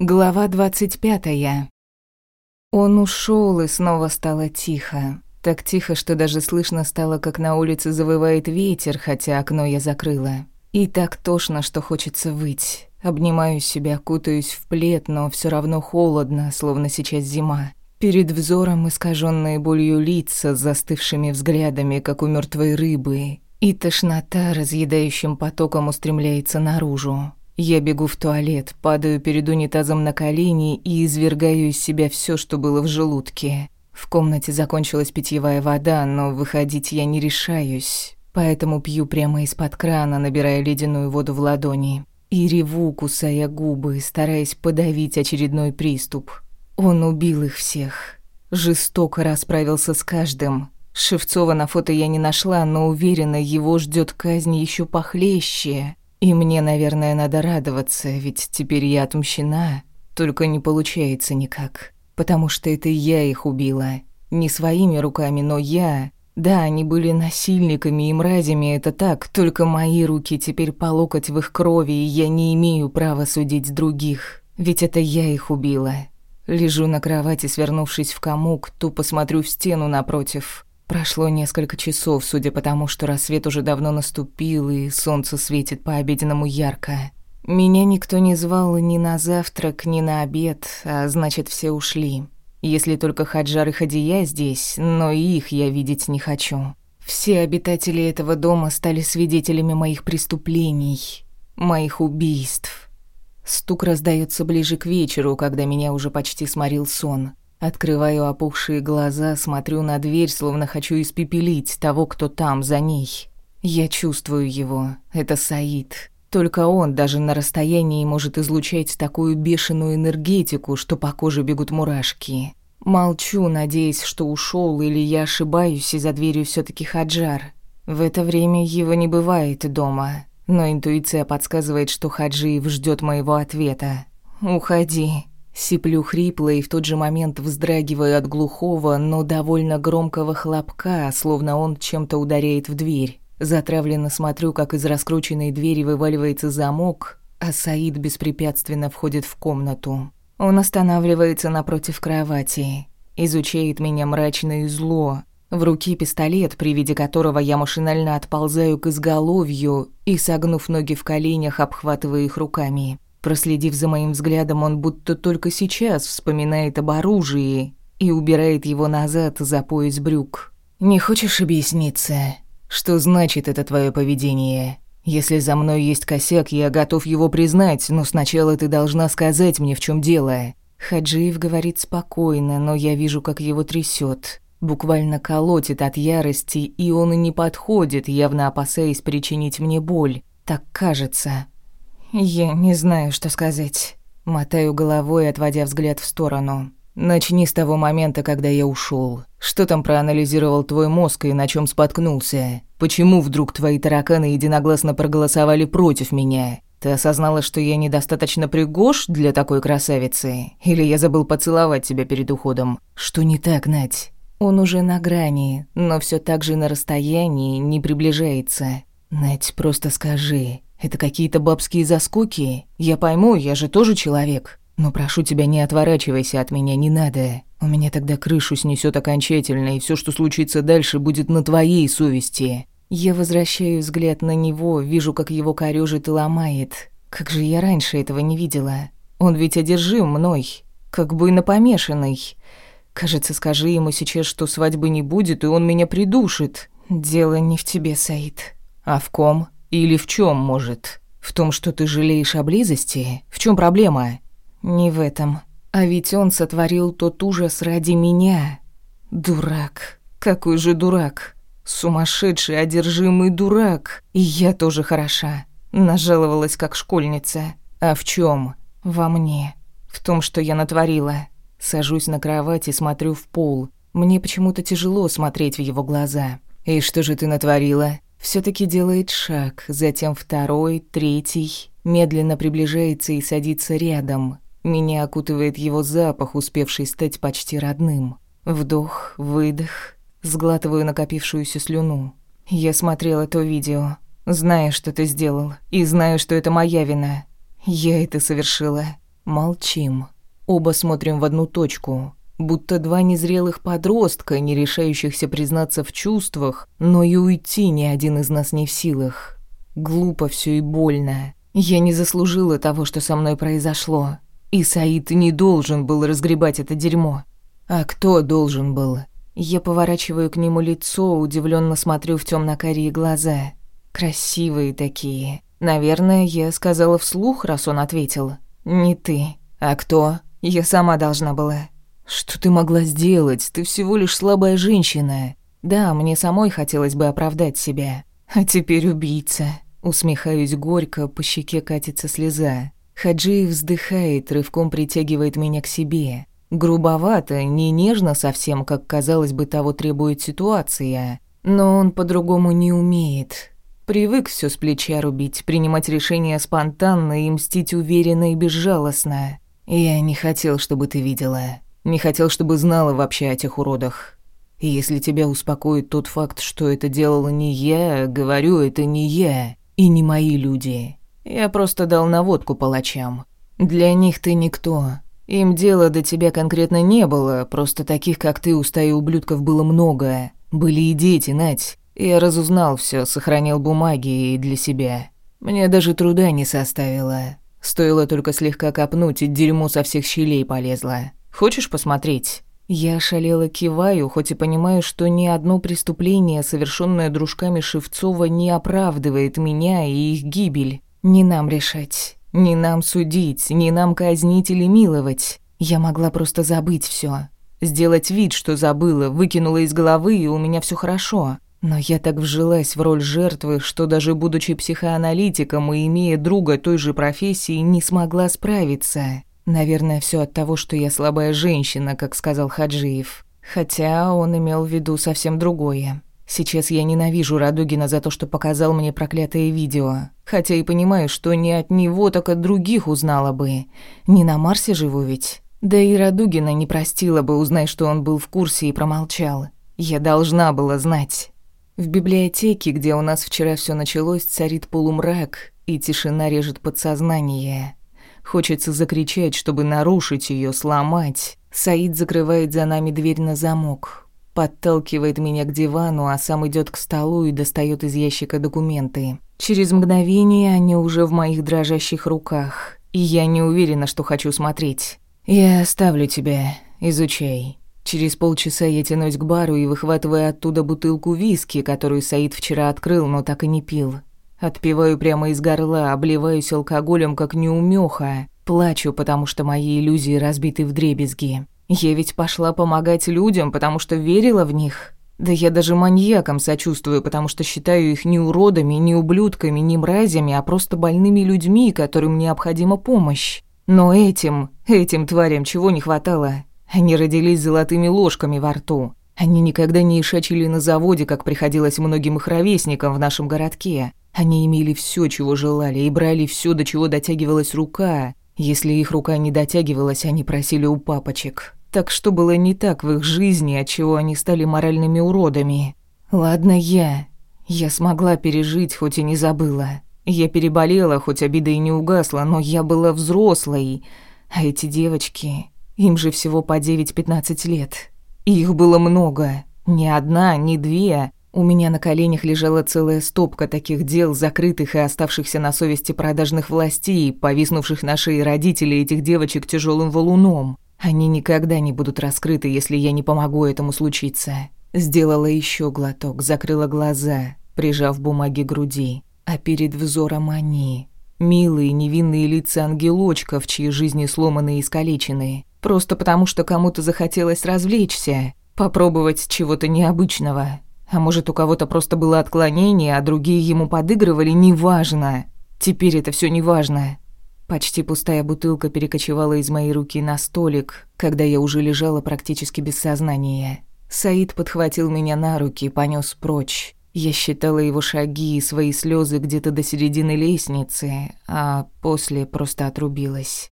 Глава двадцать пятая. Он ушел, и снова стало тихо. Так тихо, что даже слышно стало, как на улице завывает ветер, хотя окно я закрыла. И так тошно, что хочется выть. Обнимаю себя, кутаюсь в плед, но все равно холодно, словно сейчас зима. Перед взором искаженные болью лица с застывшими взглядами, как у мертвой рыбы, и тошнота разъедающим потоком устремляется наружу. Я бегу в туалет, падаю перед унитазом на колени и извергаю из себя все, что было в желудке. В комнате закончилась питьевая вода, но выходить я не решаюсь, поэтому пью прямо из-под крана, набирая ледяную воду в ладони. И реву, кусая губы, стараясь подавить очередной приступ. Он убил их всех. Жестоко расправился с каждым. Шевцова на фото я не нашла, но уверена, его ждет казнь еще похлеще. И мне, наверное, надо радоваться, ведь теперь я отмщена, только не получается никак. Потому что это я их убила. Не своими руками, но я. Да, они были насильниками и мразями, это так, только мои руки теперь по локоть в их крови, и я не имею права судить других. Ведь это я их убила. Лежу на кровати, свернувшись в комок, тупо смотрю в стену напротив. Прошло несколько часов, судя по тому, что рассвет уже давно наступил, и солнце светит по-обеденному ярко. Меня никто не звал ни на завтрак, ни на обед, а значит, все ушли. Если только Хаджар и Хадия здесь, но их я видеть не хочу. Все обитатели этого дома стали свидетелями моих преступлений, моих убийств. Стук раздается ближе к вечеру, когда меня уже почти сморил сон. Открываю опухшие глаза, смотрю на дверь, словно хочу испепелить того, кто там, за ней. Я чувствую его. Это Саид. Только он даже на расстоянии может излучать такую бешеную энергетику, что по коже бегут мурашки. Молчу, надеясь, что ушел, или я ошибаюсь, и за дверью все таки Хаджар. В это время его не бывает дома, но интуиция подсказывает, что Хаджиев ждет моего ответа. «Уходи», Сиплю хрипло и в тот же момент вздрагиваю от глухого, но довольно громкого хлопка, словно он чем-то ударяет в дверь. Затравленно смотрю, как из раскрученной двери вываливается замок, а Саид беспрепятственно входит в комнату. Он останавливается напротив кровати, изучает меня мрачно и зло. В руке пистолет, при виде которого я машинально отползаю к изголовью и, согнув ноги в коленях, обхватываю их руками. Проследив за моим взглядом, он будто только сейчас вспоминает об оружии и убирает его назад за пояс брюк. «Не хочешь объясниться? Что значит это твое поведение? Если за мной есть косяк, я готов его признать, но сначала ты должна сказать мне, в чем дело». Хаджиев говорит спокойно, но я вижу, как его трясет. Буквально колотит от ярости, и он и не подходит, явно опасаясь причинить мне боль. Так кажется. «Я не знаю, что сказать». Мотаю головой, отводя взгляд в сторону. «Начни с того момента, когда я ушел. Что там проанализировал твой мозг и на чем споткнулся? Почему вдруг твои тараканы единогласно проголосовали против меня? Ты осознала, что я недостаточно пригож для такой красавицы? Или я забыл поцеловать тебя перед уходом? Что не так, Нать?» Он уже на грани, но все так же на расстоянии, не приближается. «Нать, просто скажи, это какие-то бабские заскоки. Я пойму, я же тоже человек. Но прошу тебя, не отворачивайся от меня, не надо. У меня тогда крышу снесет окончательно, и все, что случится дальше, будет на твоей совести. Я возвращаю взгляд на него, вижу, как его корёжит и ломает. Как же я раньше этого не видела? Он ведь одержим мной, как бы напомешанный. Кажется, скажи ему сейчас, что свадьбы не будет, и он меня придушит. Дело не в тебе, Саид. А в ком? Или в чем, может? В том, что ты жалеешь о близости? В чем проблема? Не в этом. А ведь он сотворил тот ужас ради меня. Дурак. Какой же дурак. Сумасшедший, одержимый дурак. И я тоже хороша. Нажаловалась как школьница. А в чем? Во мне. В том, что я натворила. Сажусь на кровать и смотрю в пол. Мне почему-то тяжело смотреть в его глаза. «И что же ты натворила?» Все таки делает шаг, затем второй, третий, медленно приближается и садится рядом. Меня окутывает его запах, успевший стать почти родным. Вдох, выдох, сглатываю накопившуюся слюну. Я смотрела то видео, зная, что ты сделал, и знаю, что это моя вина. Я это совершила. Молчим. Оба смотрим в одну точку, будто два незрелых подростка, не решающихся признаться в чувствах, но и уйти ни один из нас не в силах. Глупо все и больно. Я не заслужила того, что со мной произошло. И Саид не должен был разгребать это дерьмо. А кто должен был? Я поворачиваю к нему лицо, удивленно смотрю в темно-карие глаза. Красивые такие. Наверное, я сказала вслух, раз он ответил. «Не ты. А кто? Я сама должна была». «Что ты могла сделать? Ты всего лишь слабая женщина». «Да, мне самой хотелось бы оправдать себя. А теперь убийца». Усмехаюсь горько, по щеке катится слеза. Хаджиев вздыхает, рывком притягивает меня к себе. Грубовато, не нежно совсем, как казалось бы того требует ситуация. Но он по-другому не умеет. Привык все с плеча рубить, принимать решения спонтанно и мстить уверенно и безжалостно. Я не хотел, чтобы ты видела. Не хотел, чтобы знала вообще о тех уродах. И если тебя успокоит тот факт, что это делала не я, говорю, это не я и не мои люди. Я просто дал наводку палачам. Для них ты никто. Им дела до тебя конкретно не было, просто таких, как ты, у стаи ублюдков было много. Были и дети, Нать. Я разузнал все, сохранил бумаги и для себя. Мне даже труда не составило. Стоило только слегка копнуть, и дерьмо со всех щелей полезло. Хочешь посмотреть?» Я ошалела киваю, хоть и понимаю, что ни одно преступление, совершенное дружками Шевцова, не оправдывает меня и их гибель. Не нам решать, не нам судить, не нам казнить или миловать. Я могла просто забыть все, Сделать вид, что забыла, выкинула из головы, и у меня все хорошо. Но я так вжилась в роль жертвы, что даже будучи психоаналитиком и имея друга той же профессии, не смогла справиться. Наверное, все от того, что я слабая женщина, как сказал Хаджиев. Хотя он имел в виду совсем другое. Сейчас я ненавижу Радугина за то, что показал мне проклятое видео. Хотя и понимаю, что не от него, так от других узнала бы. Не на Марсе живу ведь. Да и Радугина не простила бы, узнай, что он был в курсе и промолчал. Я должна была знать. В библиотеке, где у нас вчера все началось, царит полумрак, и тишина режет подсознание. Хочется закричать, чтобы нарушить ее, сломать. Саид закрывает за нами дверь на замок. Подталкивает меня к дивану, а сам идет к столу и достает из ящика документы. Через мгновение они уже в моих дрожащих руках, и я не уверена, что хочу смотреть. «Я оставлю тебя, изучай». Через полчаса я тянусь к бару и выхватываю оттуда бутылку виски, которую Саид вчера открыл, но так и не пил. Отпиваю прямо из горла, обливаюсь алкоголем, как неумеха. Плачу, потому что мои иллюзии разбиты в дребезги. Я ведь пошла помогать людям, потому что верила в них. Да я даже маньякам сочувствую, потому что считаю их не уродами, не ублюдками, не мразями, а просто больными людьми, которым необходима помощь. Но этим, этим тварям чего не хватало? Они родились золотыми ложками во рту. Они никогда не ишачили на заводе, как приходилось многим их ровесникам в нашем городке. Они имели все, чего желали, и брали все, до чего дотягивалась рука. Если их рука не дотягивалась, они просили у папочек. Так что было не так в их жизни, отчего они стали моральными уродами? Ладно, я. Я смогла пережить, хоть и не забыла. Я переболела, хоть обида и не угасла, но я была взрослой. А эти девочки, им же всего по 9-15 лет. И их было много. Не одна, не две, у меня на коленях лежала целая стопка таких дел, закрытых и оставшихся на совести продажных властей, повиснувших на шее родителей этих девочек тяжелым валуном. Они никогда не будут раскрыты, если я не помогу этому случиться. Сделала еще глоток, закрыла глаза, прижав бумаги груди. А перед взором они. Милые, невинные лица ангелочков, чьи жизни сломаны и искалечены. Просто потому, что кому-то захотелось развлечься, попробовать чего-то необычного. А может, у кого-то просто было отклонение, а другие ему подыгрывали, неважно. Теперь это все неважно. Почти пустая бутылка перекочевала из моей руки на столик, когда я уже лежала практически без сознания. Саид подхватил меня на руки и понёс прочь. Я считала его шаги и свои слезы где-то до середины лестницы, а после просто отрубилась.